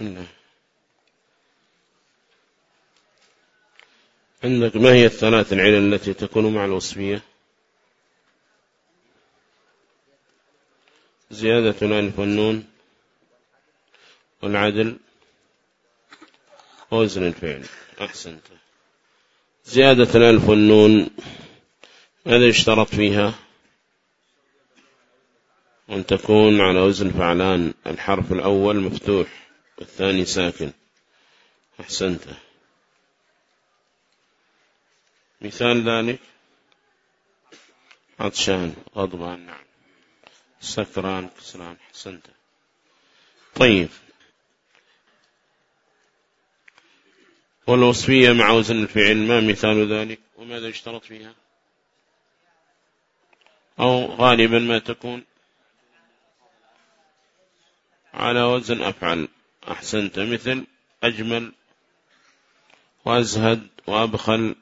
الله عندك ما هي الثلاث العلل التي تكون مع الوصفية؟ زيادة الألف والنون والعدل وزن الفعل. أحسنت. زيادة الألف والنون ماذا يشترط فيها؟ أن تكون على وزن فعلان الحرف الأول مفتوح. والثاني ساكن. أحسنت. مثال ذلك عطشان غضبان نعم. سكران كسران. حسنت طيب. والوصفية مع وزن الفعل ما مثال ذلك؟ وماذا يشترط فيها؟ أو غالبا ما تكون على وزن أفعل. أحسنت. مثل أجمل وأزهد وأبخل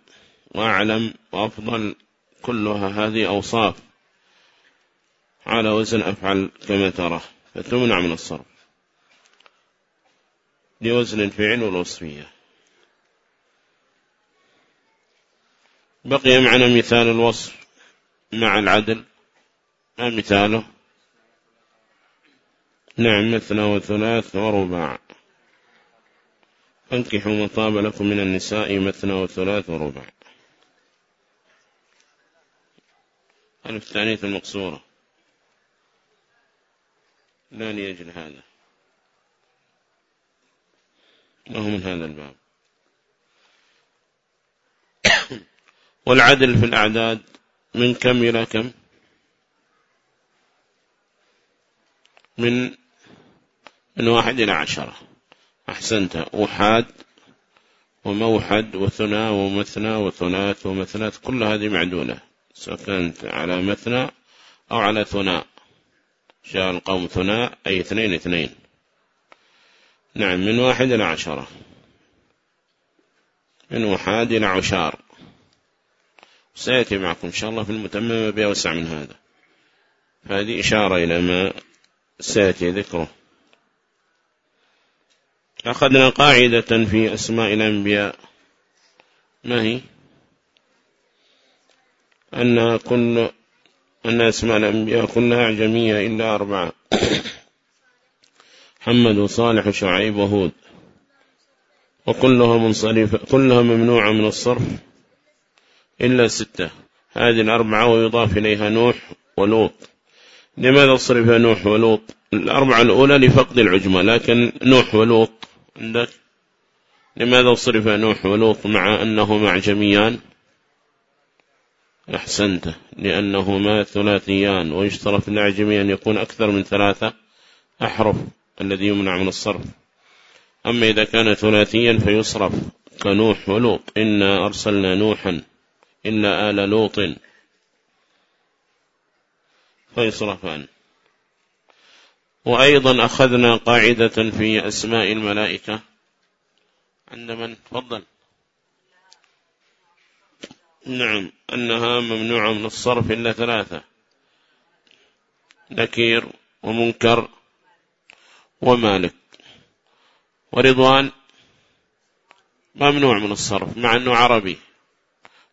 وأعلم وأفضل كلها هذه أوصاف على وزن أفعل كما ترى. فتمنع من الصرف. لوزن الفعل والوصفية. بقي معنا مثال الوصف مع العدل. ما مثاله؟ نعم مثنى وثلاث ورباع فانكحوا ما طاب لكم من النساء مثنى وثلاث ورباع ألف الثانية المقصورة. لا ليجل هذا. ما هو من هذا الباب؟ والعدل في الأعداد من كم إلى كم؟ من من واحد إلى عشرة. أحسنت. أحاد وموحد وثناء ومثنى وثلاث ومثنات كل هذه معدولة سواء كانت على مثنى أو على ثناء. جاء القوم ثناء أي اثنين اثنين. نعم من واحد إلى عشرة. من وحاد إلى عشار. سيأتي معكم إن شاء الله في المتممة بأوسع من هذا. فهذه إشارة إلى ما سيأتي ذكره. أخذنا قاعدة في أسماء الأنبياء. ما هي؟ أن كل أن أسماء الأنبياء كلها أعجمية إلا أربعة. محمد وصالح وشعيب وهود. وكلها منصرفة كلها ممنوعة من الصرف إلا ستة. هذه الأربعة ويضاف إليها نوح ولوط. لماذا صرف نوح ولوط؟ الأربعة الأولى لفقد العجمة لكن نوح ولوط عندك؟ لماذا صرف نوح ولوط مع أنهما أعجميان أحسنت لأنهما ثلاثيان ويشترط الأعجمي أن يكون أكثر من ثلاثة أحرف الذي يمنع من الصرف. أما إذا كان ثلاثيا فيصرف كنوح ولوط. إنا أرسلنا نوحا إلا آل لوط. فيصرفان. وأيضا أخذنا قاعدة في أسماء الملائكة. عند من؟ فضل نعم أنها ممنوعة من الصرف إلا ثلاثة. نكير ومنكر ومالك. ورضوان ممنوع من الصرف مع أنه عربي.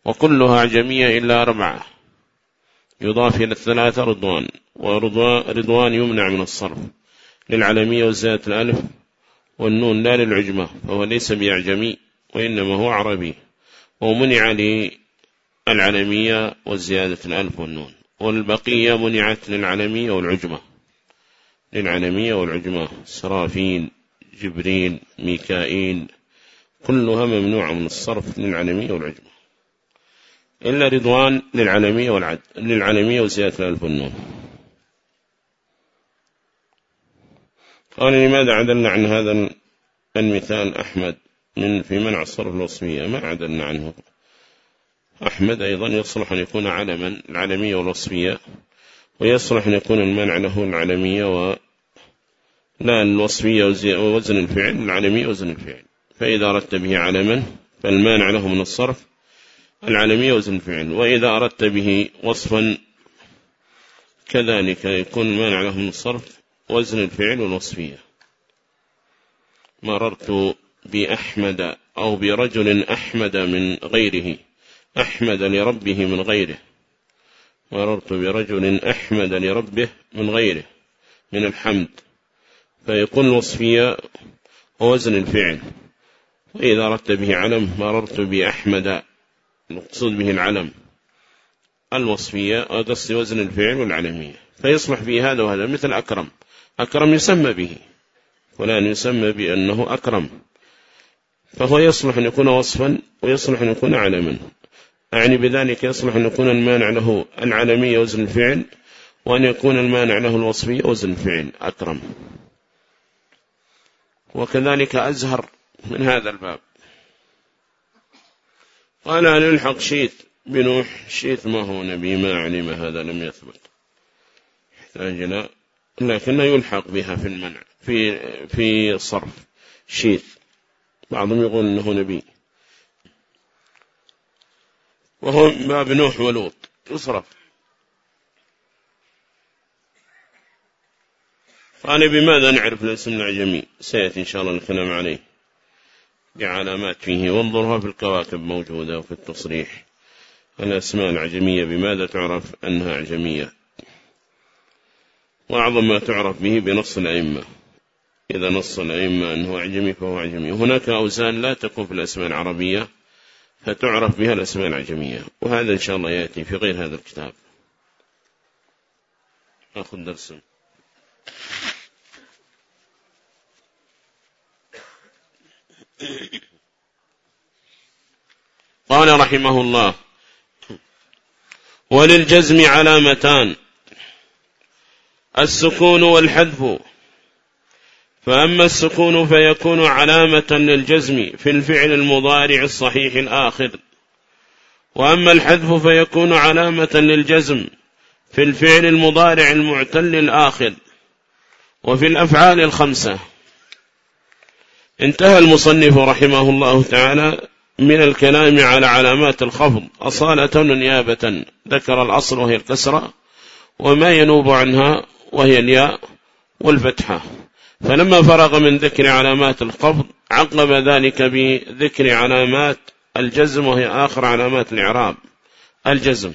وكلها أعجمية إلا أربعة. يضاف إلى الثلاثة رضوان ورضوان يمنع من الصرف للعلمية وزيادة الألف والنون لا للعجمة فهو ليس بأعجمي وإنما هو عربي ومنع للعلمية وزيادة الألف والنون والبقية منعت للعلمية والعجمة للعلمية والعجمة سرافين جبريل ميكائيل كلها ممنوعة من الصرف للعلمية والعجمة. إلا رضوان للعالمية والعد للعالمية وزيادة الألف والنون. قال لماذا عدلنا عن هذا المثال أحمد من في منع الصرف الوصفية؟ ما عدلنا عنه؟ أحمد أيضا يصلح أن يكون علما العالمية والوصفية ويصلح أن يكون المنع له العالمية و لا الوصفية ووزن الفعل العالمية وزن الفعل. فإذا أردت به علما فالمانع له من الصرف العالمية وزن الفعل وإذا أردت به وصفا كذلك يكون مانع له من الصرف وزن الفعل والوصفية. مررت بأحمد أو برجل أحمد من غيره أحمد لربه من غيره. مررت برجل أحمد لربه من غيره من الحمد. فيكون الوصفية وزن الفعل. وإذا أردت به علم مررت بأحمد المقصود به العلم. الوصفية قصد وزن الفعل والعلمية. فيصلح به هذا وهذا مثل أكرم. أكرم يسمى به فلان يسمى بأنه أكرم. فهو يصلح أن يكون وصفا ويصلح أن يكون علما. أعني بذلك يصلح أن يكون المانع له العلمية وزن الفعل وأن يكون المانع له الوصفية وزن الفعل. أكرم. وكذلك أزهر من هذا الباب. قال أن يلحق شيث بنوح؟ شيث ما هو نبي ما علم هذا لم يثبت. يحتاج إلى لكنه يلحق بها في المنع في في صرف. شيث بعضهم يقول أنه نبي. وهو باب نوح ولوط. يصرف. قال بماذا نعرف الاسم العجمي؟ سيأتي إن شاء الله الكلام عليه. بعلامات فيه. وانظرها في الكواكب موجودة وفي التصريح. الأسماء العجمية بماذا تعرف أنها عجمية؟ وأعظم ما تعرف به بنص الأئمة. إذا نص الأئمة أنه عجمي فهو عجمي. هناك أوزان لا تكون في الأسماء العربية فتعرف بها الأسماء العجمية. وهذا إن شاء الله يأتي في غير هذا الكتاب. أخذ درس. قال رحمه الله وللجزم علامتان السكون والحذف. فأما السكون فيكون علامة للجزم في الفعل المضارع الصحيح الآخر. وأما الحذف فيكون علامة للجزم في الفعل المضارع المعتل الآخر. وفي الأفعال الخمسة. انتهى المصنف رحمه الله تعالى من الكلام على علامات الخفض. أصالة ونيابة ذكر الأصل وهي الكسرة وما ينوب عنها وهي الياء والفتحة. فلما فرغ من ذكر علامات الخفض عقب ذلك بذكر علامات الجزم وهي آخر علامات الإعراب. الجزم.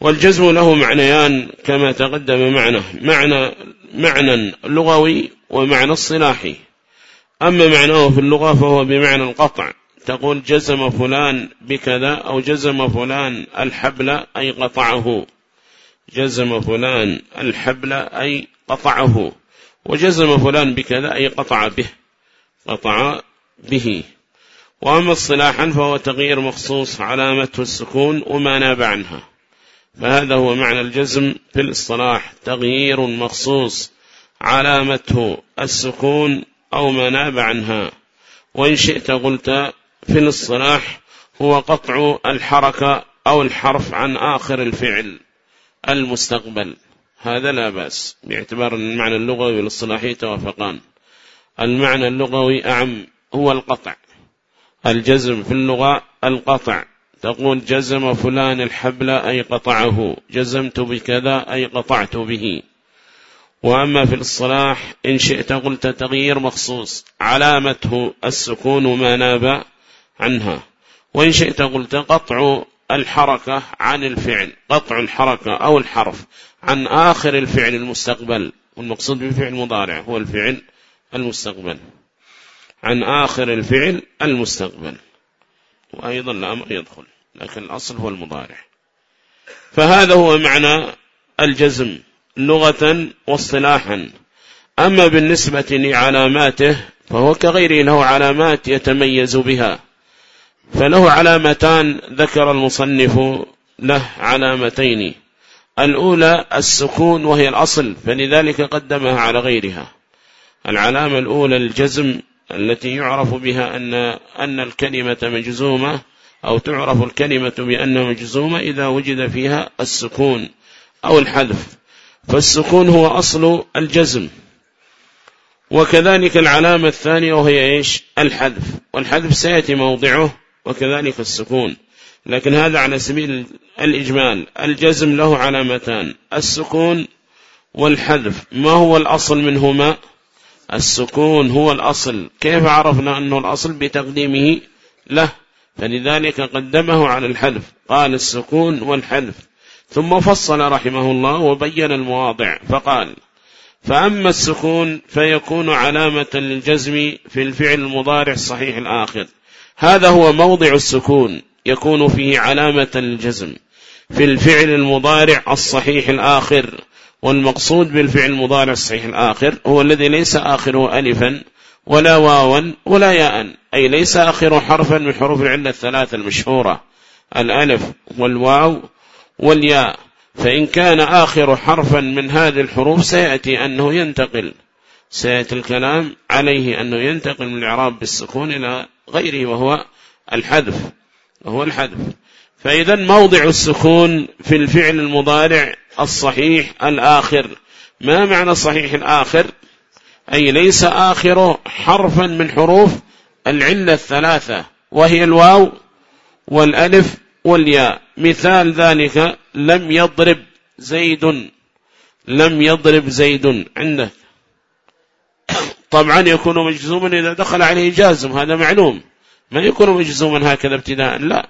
والجزم له معنيان كما تقدم معنى معنى معنى لغوي ومعنى الصلاحي. أما معناه في اللغة فهو بمعنى القطع تقول جزم فلان بكذا أو جزم فلان الحبل أي قطعه. جزم فلان الحبل أي قطعه. وجزم فلان بكذا أي قطع به. قطع به. وأما الصلاحا فهو تغيير مخصوص علامته السكون وما ناب عنها. فهذا هو معنى الجزم في الاصطلاح تغيير مخصوص علامته السكون أو ما ناب عنها. وإن شئت قلت في الاصطلاح هو قطع الحركة أو الحرف عن آخر الفعل المستقبل. هذا لا بأس. باعتبار المعنى اللغوي والاصطلاحي توافقان. المعنى اللغوي أعم هو القطع. الجزم في اللغة القطع. تقول جزم فلان الحبل أي قطعه. جزمت بكذا أي قطعت به. وأما في الصلاح إن شئت قلت تغيير مخصوص علامته السكون ما ناب عنها. وإن شئت قلت قطع الحركة عن الفعل قطع الحركة أو الحرف عن آخر الفعل المستقبل والمقصود بفعل مضارع هو الفعل المستقبل عن آخر الفعل المستقبل وأيضا الأمر يدخل لكن الأصل هو المضارع. فهذا هو معنى الجزم. لغة واصطلاحا. أما بالنسبة لعلاماته فهو كغيره له علامات يتميز بها. فله علامتان ذكر المصنف له علامتين. الأولى السكون وهي الأصل فلذلك قدمها على غيرها. العلامة الأولى الجزم التي يعرف بها أن, أن الكلمة مجزومة أو تعرف الكلمة بأنها مجزومة إذا وجد فيها السكون أو الحذف. فالسكون هو أصل الجزم. وكذلك العلامة الثانية وهي إيش؟ الحذف. والحذف سيأتي موضعه وكذلك السكون. لكن هذا على سبيل الإجمال. الجزم له علامتان. السكون والحذف. ما هو الأصل منهما؟ السكون هو الأصل. كيف عرفنا أنه الأصل؟ بتقديمه له. فلذلك قدمه على الحذف. قال السكون والحذف. ثم فصل رحمه الله وبين المواضع. فقال فأما السكون فيكون علامة للجزم في الفعل المضارع الصحيح الآخر. هذا هو موضع السكون يكون فيه علامة للجزم في الفعل المضارع الصحيح الآخر. والمقصود بالفعل المضارع الصحيح الآخر هو الذي ليس آخره ألفا ولا واوا ولا ياء. أي ليس آخر حرفا من حروف العلة الثلاثة المشهورة. الألف والواو والياء. فإن كان آخر حرفا من هذه الحروف سيأتي أنه ينتقل. سيأتي الكلام عليه أنه ينتقل من الإعراب بالسكون إلى غيره وهو الحذف. وهو الحذف. فإذا موضع السكون في الفعل المضارع الصحيح الآخر. ما معنى الصحيح الآخر؟ أي ليس آخر حرفا من حروف العلة الثلاثة وهي الواو والألف والياء مثال ذلك لم يضرب زيد لم يضرب زيد عندك طبعا يكون مجزوما إذا دخل عليه جازم هذا معلوم. ما يكون مجزوما هكذا ابتداء؟ لا.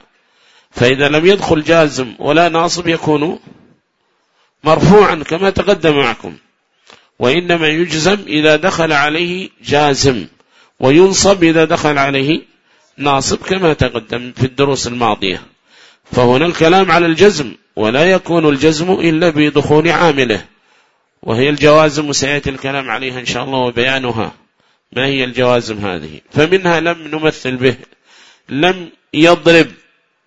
فإذا لم يدخل جازم ولا ناصب يكون مرفوعا كما تقدم معكم. وإنما يجزم إذا دخل عليه جازم وينصب إذا دخل عليه ناصب كما تقدم في الدروس الماضية. فهنا الكلام على الجزم ولا يكون الجزم إلا بدخول عامله. وهي الجوازم سيأتي الكلام عليها إن شاء الله وبيانها. ما هي الجوازم هذه؟ فمنها لم نمثل به. لم يضرب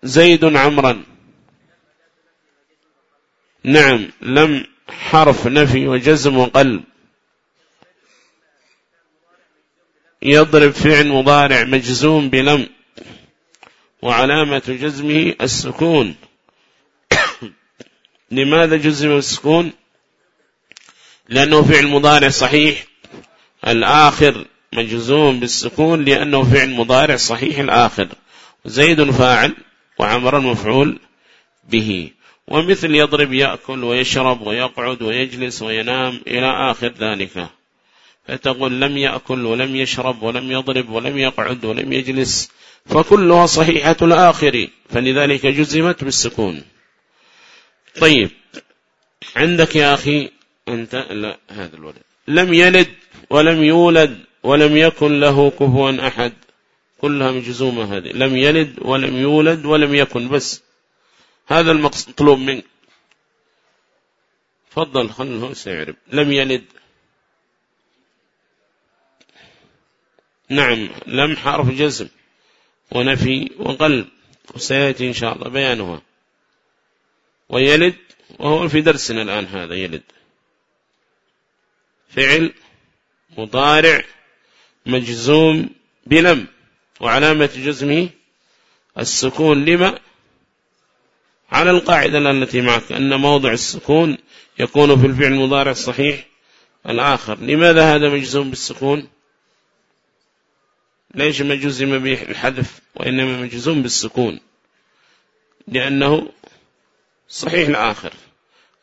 زيد عمرا. نعم لم حرف نفي وجزم وقلب. يضرب فعل مضارع مجزوم بلم. وعلامة جزمه السكون. لماذا جزم السكون؟ لأنه فعل مضارع صحيح. الآخر مجزوم بالسكون لأنه فعل مضارع صحيح الآخر. زيد فاعل وعمر مفعول به. ومثل يضرب يأكل ويشرب ويقعد ويجلس وينام إلى آخر ذلك. فتقول لم يأكل ولم يشرب ولم يضرب ولم يقعد ولم يجلس. فكلها صحيحة الآخر. فلذلك جزمت بالسكون. طيب. عندك يا أخي أنت لا هذا الولد. لم يلد ولم يولد ولم يكن له كفوا أحد. كلها مجزومة هذه. لم يلد ولم يولد ولم يكن بس. هذا المطلوب منك. فضل خله سيعرب لم يلد. نعم لم حرف جزم. ونفي وقلب وسيأتي إن شاء الله بيانها. ويلد وهو في درسنا الآن هذا يلد. فعل مضارع مجزوم بلم وعلامة جزمه السكون. لما؟ على القاعدة التي معك أن موضع السكون يكون في الفعل المضارع الصحيح الآخر. لماذا هذا مجزوم بالسكون؟ ليش مجزم به الحذف وإنما مجزوم بالسكون؟ لأنه صحيح الآخر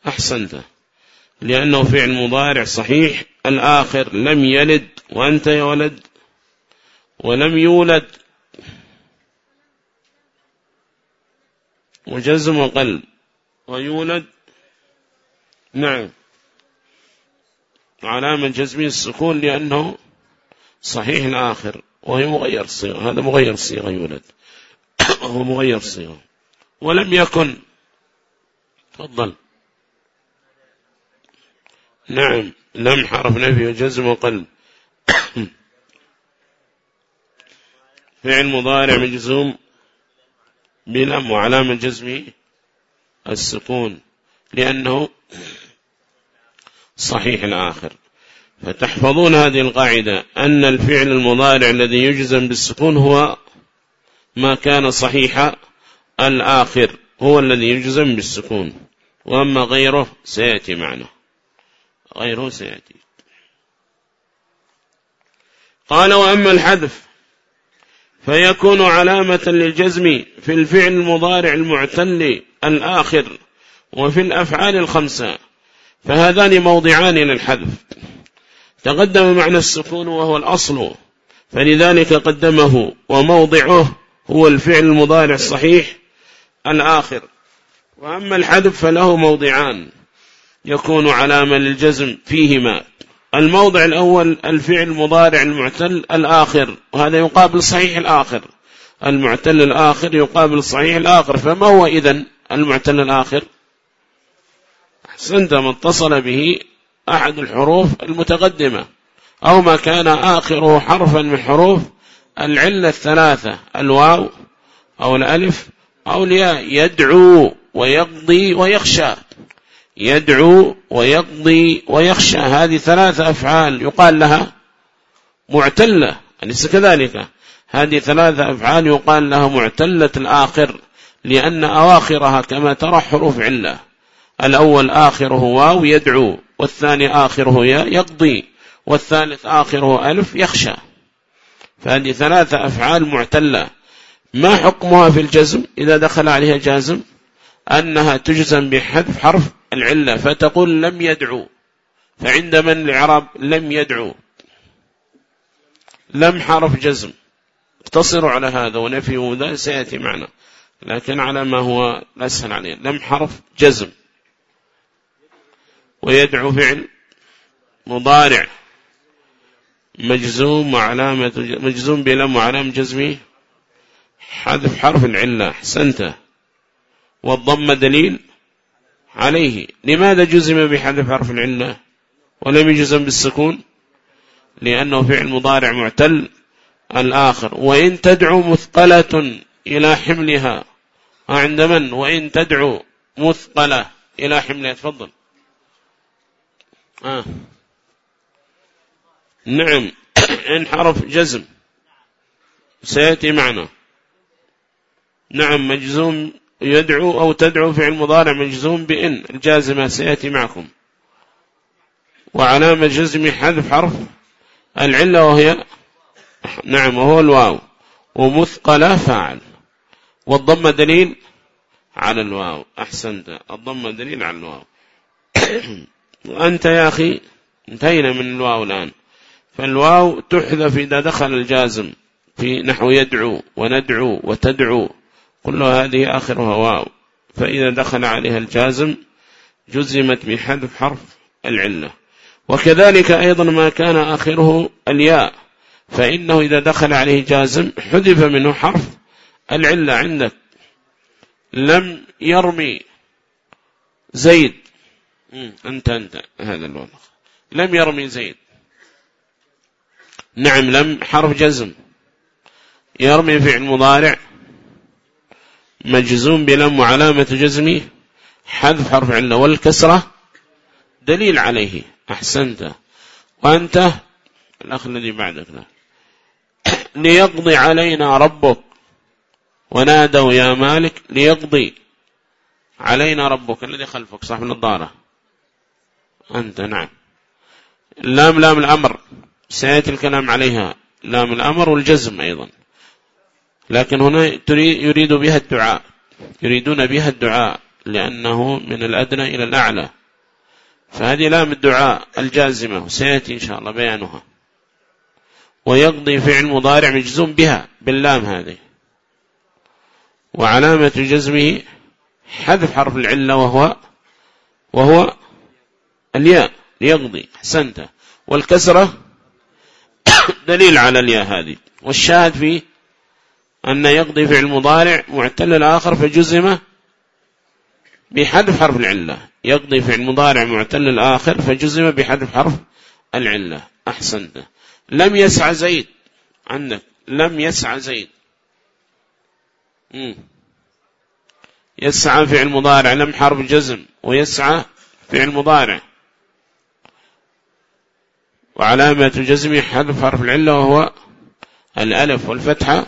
أحسنت. لأنه فعل مضارع صحيح الآخر لم يلد وأنت يا ولد ولم يولد. وجزم قلب ويولد. نعم. علامة جزمي السكون لأنه صحيح الآخر. وهي مغير صيغة. هذا مغير صيغة يولد. هو مغير صيغة. ولم يكن. تفضل. نعم. لم حرف نفي وجزم وقلب. فعل مضارع مجزوم بلم وعلامة جزمه السكون. لأنه صحيح الآخر. فتحفظون هذه القاعدة أن الفعل المضارع الذي يجزم بالسكون هو ما كان صحيح الآخر هو الذي يجزم بالسكون. وأما غيره سيأتي معنا. غيره سيأتي. قال وأما الحذف فيكون علامة للجزم في الفعل المضارع المعتل الآخر وفي الأفعال الخمسة فهذان موضعان للحذف. تقدم معنى السكون وهو الأصل فلذلك قدمه وموضعه هو الفعل المضارع الصحيح الآخر. وأما الحذف فله موضعان يكون علامة للجزم فيهما. الموضع الأول الفعل المضارع المعتل الآخر وهذا يقابل صحيح الآخر. المعتل الآخر يقابل صحيح الآخر فما هو إذن المعتل الآخر؟ أحسنت ما اتصل به أحد الحروف المتقدمة. أو ما كان آخره حرفا من حروف العلة الثلاثة الواو أو الألف أو الياء. يدعو ويقضي ويخشى. يدعو ويقضي ويخشى. هذه ثلاثة أفعال يقال لها معتلة أليس كذلك؟ هذه ثلاثة أفعال يقال لها معتلة الآخر لأن أواخرها كما ترى حروف علة. الأول آخره واو يدعو والثاني آخره يقضي والثالث آخره ألف يخشى. فهذه ثلاثة أفعال معتلة. ما حكمها في الجزم؟ إذا دخل عليها جازم أنها تجزم بحذف حرف العلة. فتقول لم يدعو. فعند من العرب لم يدعو. لم حرف جزم. اقتصروا على هذا ونفيه ذا سيأتي معنا. لكن على ما هو أسهل عليه. لم حرف جزم. ويدعو فعل مضارع. مجزوم وعلامة مجزوم بلم وعلامة جزمه حذف حرف العلة أحسنت. والضم دليل عليه. لماذا جزم بحذف حرف العلة ولم يجزم بالسكون؟ لأنه فعل مضارع معتل الآخر. وإن تدعو مثقلة إلى حملها. عند من؟ وإن تدعو مثقلة إلى حملها. تفضل. آه. نعم. إن حرف جزم. سيأتي معنا. نعم مجزوم يدعو أو تدعو فعل مضارع مجزوم بإن. الجازمة سيأتي معكم. وعلامة جزم حذف حرف العلة وهي نعم وهو الواو. ومثقلة فاعل. والضم دليل على الواو. أحسنت. الضم دليل على الواو. وأنت يا أخي انتهينا من الواو الآن. فالواو تحذف إذا دخل الجازم في نحو يدعو وندعو وتدعو. كل هذه آخرها واو. فإذا دخل عليها الجازم جزمت بحذف حرف العلة. وكذلك أيضا ما كان آخره الياء. فإنه إذا دخل عليه جازم حذف منه حرف العلة عندك. لم يرمي زيد. أنت أنت. هذا الوضع لم يرمي زيد. نعم لم. حرف جزم. يرمي فعل مضارع. مجزوم بلم وعلامة جزمه حذف حرف علة والكسرة. دليل عليه. أحسنت. وأنت؟ الأخ الذي بعدك لا. ليقضي علينا ربك. ونادوا يا مالك ليقضي. علينا ربك. الذي خلفك صاحب النظارة. أنت نعم. لام لام الأمر. سيأتي الكلام عليها. لام الأمر والجزم أيضا. لكن هنا يريد بها الدعاء. يريدون بها الدعاء لأنه من الأدنى إلى الأعلى. فهذه لام الدعاء الجازمة. سيأتي إن شاء الله بيانها. ويقضي فعل مضارع مجزوم بها باللام هذه. وعلامة جزمه حذف حرف العلة وهو وهو الياء يقضي حسنت والكسرة دليل على الياء هذه. والشاهد فيه أن يقضي فعل مضارع معتل الآخر فجزم بحذف حرف العلة. يقضي فعل مضارع معتل الآخر فجزم بحذف حرف العلة. أحسنت. لم يسعى زيد. عندك. لم يسعى زيد. يسعى فعل مضارع. لم حرف جزم. ويسعى فعل مضارع. وعلامة جزمه حذف حرف العلة وهو الألف والفتحة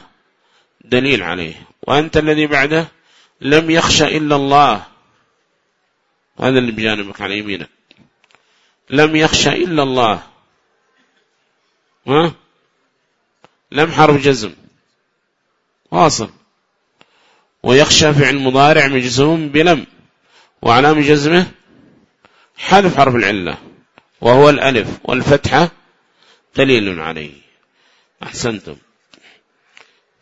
دليل عليه. وأنت الذي بعده لم يخشى إلا الله. هذا اللي بجانبك على يمينك. لم يخشى إلا الله. ها؟ لم حرف جزم. واصل. ويخشى فعل مضارع مجزوم بلم. وعلام جزمه حذف حرف العلة. وهو الألف والفتحة دليل عليه. أحسنتم.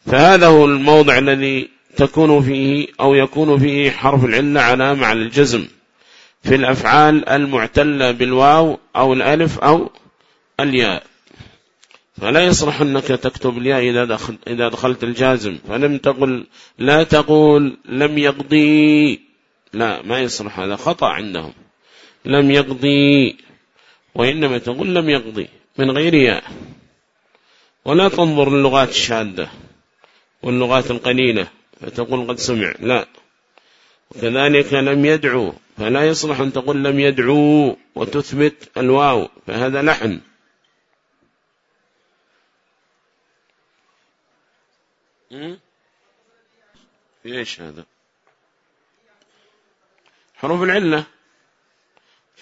فهذا هو الموضع الذي تكون فيه أو يكون فيه حرف العلة على الجزم في الأفعال المعتلة بالواو أو الألف أو الياء. فلا يصلح أنك تكتب الياء إذا, إذا دخلت الجازم. فلم تقل لا تقول لم يقضي. لا ما يصلح. هذا خطأ عندهم. لم يقضي. وإنما تقول لم يقضي من غير ياء. ولا تنظر للغات الشاذة واللغات القليلة فتقول قد سمع. لا. وكذلك لم يدعو فلا يصلح أن تقول لم يدعو وتثبت الواو فهذا لحن. إيش هذا؟ حروف العلة.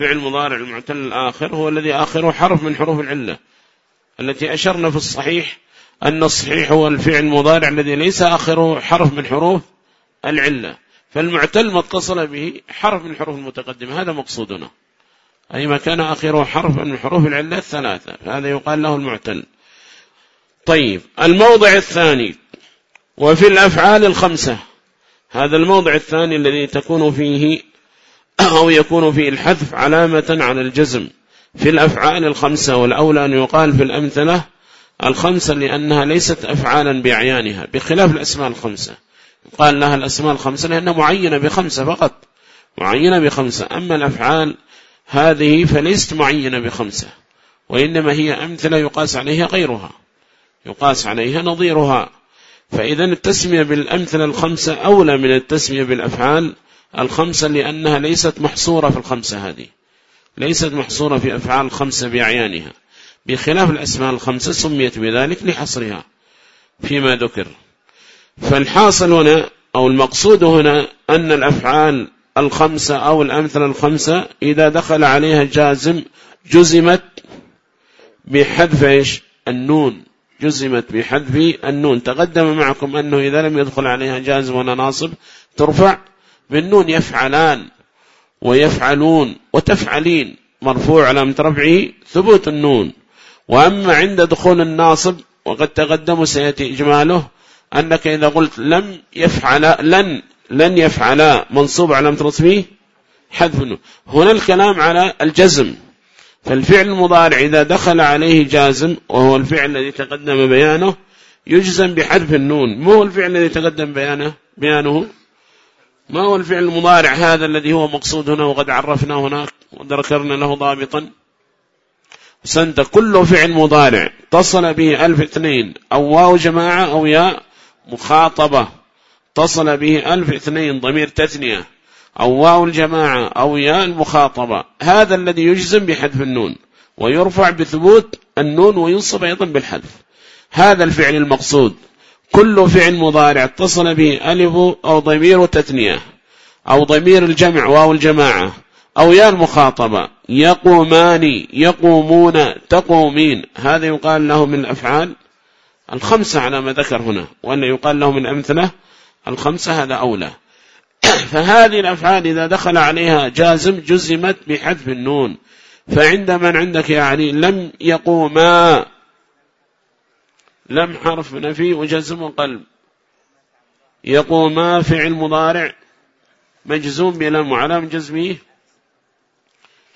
فعل مضارع المعتل الآخر هو الذي آخره حرف من حروف العلة. التي أشرنا في الصحيح أن الصحيح هو الفعل المضارع الذي ليس آخره حرف من حروف العلة. فالمعتل ما اتصل به حرف من حروف المتقدمة. هذا مقصودنا. أي ما كان آخره حرف من حروف العلة الثلاثة. فهذا يقال له المعتل. طيب الموضع الثاني. وفي الأفعال الخمسة. هذا الموضع الثاني الذي تكون فيه أو يكون فيه الحذف علامة على الجزم في الأفعال الخمسة والأولى أن يقال في الأمثلة الخمسة لأنها ليست أفعالا بأعيانها بخلاف الأسماء الخمسة. قال لها الأسماء الخمسة لأنها معينة بخمسة فقط معينة بخمسة. أما الأفعال هذه فليست معينة بخمسة وإنما هي أمثلة يقاس عليها غيرها يقاس عليها نظيرها. فإذا التسمية بالأمثلة الخمسة أولى من التسمية بالأفعال الخمسة لأنها ليست محصورة في الخمسة هذه. ليست محصورة في أفعال الخمسة بأعيانها. بخلاف الأسماء الخمسة سميت بذلك لحصرها. فيما ذكر. فالحاصل هنا أو المقصود هنا أن الأفعال الخمسة أو الأمثلة الخمسة إذا دخل عليها جازم جزمت بحذف إيش؟ النون. جزمت بحذف النون. تقدم معكم أنه إذا لم يدخل عليها جازم ولا ناصب ترفع بالنون يفعلان ويفعلون وتفعلين. مرفوع على رفعه ثبوت النون. وأما عند دخول الناصب وقد تقدم سيأتي إجماله أنك إذا قلت لم يفعل لن لن يفعل منصوب على نصبه حذف النون. هنا الكلام على الجزم. فالفعل المضارع إذا دخل عليه جازم وهو الفعل الذي تقدم بيانه يجزم بحذف النون. مو الفعل الذي تقدم بيانه بيانه ما هو الفعل المضارع هذا الذي هو مقصود هنا وقد عرفنا هناك وذكرنا له ضابطا؟ سنت كل فعل مضارع. اتصل به ألف اثنين. أو واو جماعة أو ياء مخاطبة. اتصل به ألف اثنين ضمير تثنية. أو واو الجماعة أو ياء المخاطبة. هذا الذي يجزم بحذف النون. ويرفع بثبوت النون وينصب أيضا بالحذف. هذا الفعل المقصود. كل فعل مضارع اتصل به ألف أو ضمير تثنية أو ضمير الجمع واو الجماعة أو يا المخاطبة يقومان يقومون تقومين. هذا يقال له من الأفعال الخمسة على ما ذكر هنا وأن يقال له من أمثلة الخمسة هذا أولى. فهذه الأفعال إذا دخل عليها جازم جزمت بحذف النون فعند من عندك يعني لم يقوما لم حرف نفي وجزم قلب. يقوما فعل مضارع مجزوم بلم وعلام جزمه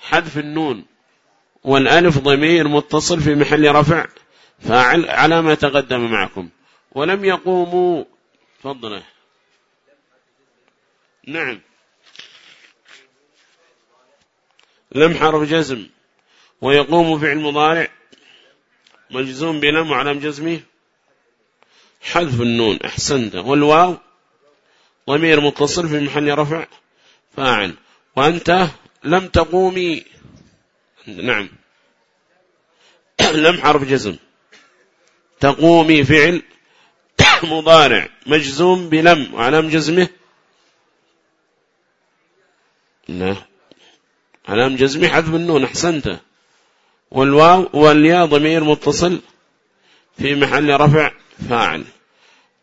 حذف النون والألف ضمير متصل في محل رفع فاعل على ما تقدم معكم. ولم يقوموا. فضله نعم. لم حرف جزم. ويقوم فعل مضارع مجزوم بلم وعلم جزمه حذف النون أحسنت. والواو؟ ضمير متصل في محل رفع. فاعل. وأنت لم تقومي. نعم. لم حرف جزم. تقومي فعل مضارع. مجزوم بلم. وعلام جزمه. لا. علام جزمه حذف النون. أحسنت. والواو والياء ضمير متصل في محل رفع فاعل.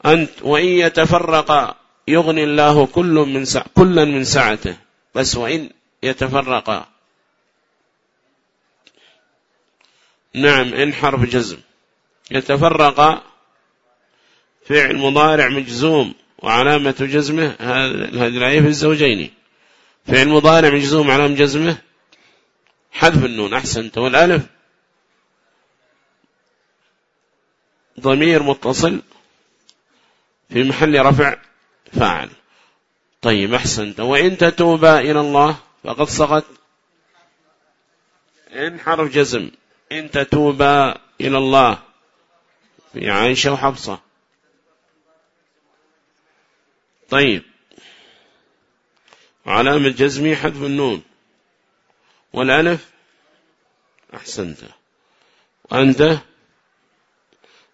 أنت وإن يتفرق يغني الله كل من سع كلا من سعته. بس وإن يتفرقا نعم إن حرف جزم. يتفرق فعل مضارع مجزوم وعلامة جزمه هذه في الزوجين. فعل مضارع مجزوم علامة جزمه حذف النون أحسنت والألف ضمير متصل في محل رفع فاعل. طيب أحسنت وإن تتوبا إلى الله فقد سقط؟ إن حرف جزم. إن تتوبا إلى الله. في عائشة وحفصة. طيب. علامة جزمي حذف النون. والألف؟ أحسنت. وأنت؟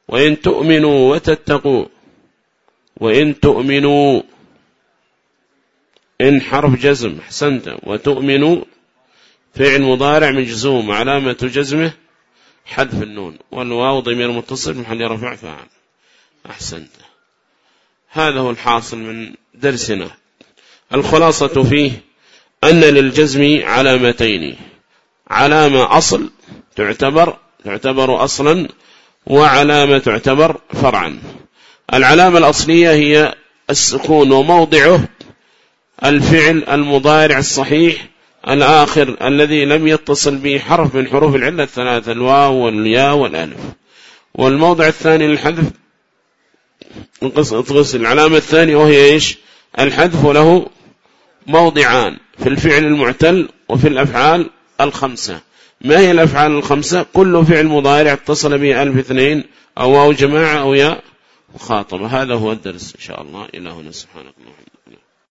وإن تؤمنوا وتتقوا. وإن تؤمنوا إن حرف جزم. أحسنت. وتؤمنوا فعل مضارع مجزوم علامة جزمه حذف النون. والواو ضمير متصل محل رفع فاعل. أحسنت. هذا هو الحاصل من درسنا. الخلاصة فيه أن للجزم علامتين. علامة أصل تعتبر تعتبر أصلا وعلامة تعتبر فرعا. العلامة الأصلية هي السكون وموضعه الفعل المضارع الصحيح الآخر الذي لم يتصل به حرف من حروف العلة الثلاثة الواو والياء والألف. والموضع الثاني للحذف العلامة الثانية وهي إيش؟ الحذف له موضعان في الفعل المعتل وفي الأفعال الخمسة. ما هي الأفعال الخمسة؟ كل فعل مضارع اتصل به ألف اثنين أو واو جماعة أو ياء مخاطبة. هذا هو الدرس إن شاء الله. إلى هنا. سبحانك اللهم.